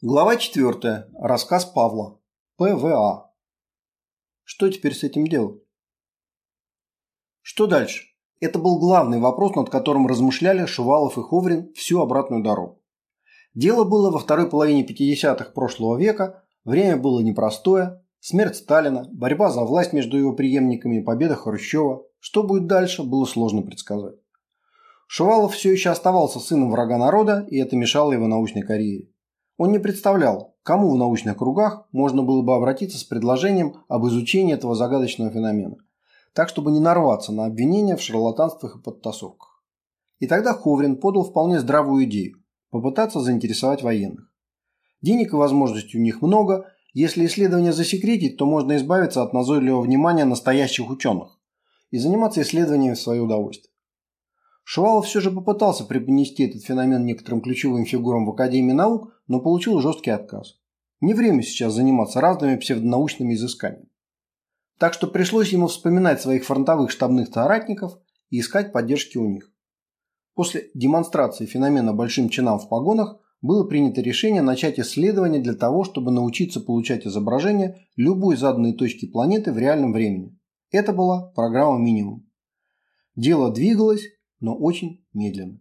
Глава 4. Рассказ Павла. ПВА. Что теперь с этим делать? Что дальше? Это был главный вопрос, над которым размышляли Шувалов и Ховрин всю обратную дорогу. Дело было во второй половине 50-х прошлого века, время было непростое, смерть Сталина, борьба за власть между его преемниками, победа Хрущева. Что будет дальше, было сложно предсказать. Шувалов все еще оставался сыном врага народа, и это мешало его научной карьере. Он не представлял, кому в научных кругах можно было бы обратиться с предложением об изучении этого загадочного феномена, так чтобы не нарваться на обвинения в шарлатанствах и подтасовках. И тогда Ховрин подал вполне здравую идею – попытаться заинтересовать военных. Денег и возможностей у них много, если исследование засекретить, то можно избавиться от назойливого внимания настоящих ученых и заниматься исследованиями в свое удовольствие. Шувалов все же попытался преподнести этот феномен некоторым ключевым фигурам в Академии наук, но получил жесткий отказ. Не время сейчас заниматься разными псевдонаучными изысканиями. Так что пришлось ему вспоминать своих фронтовых штабных соратников и искать поддержки у них. После демонстрации феномена большим чинам в погонах было принято решение начать исследование для того, чтобы научиться получать изображение любой заданной точки планеты в реальном времени. Это была программа «Минимум». Дело двигалось, но очень медленно.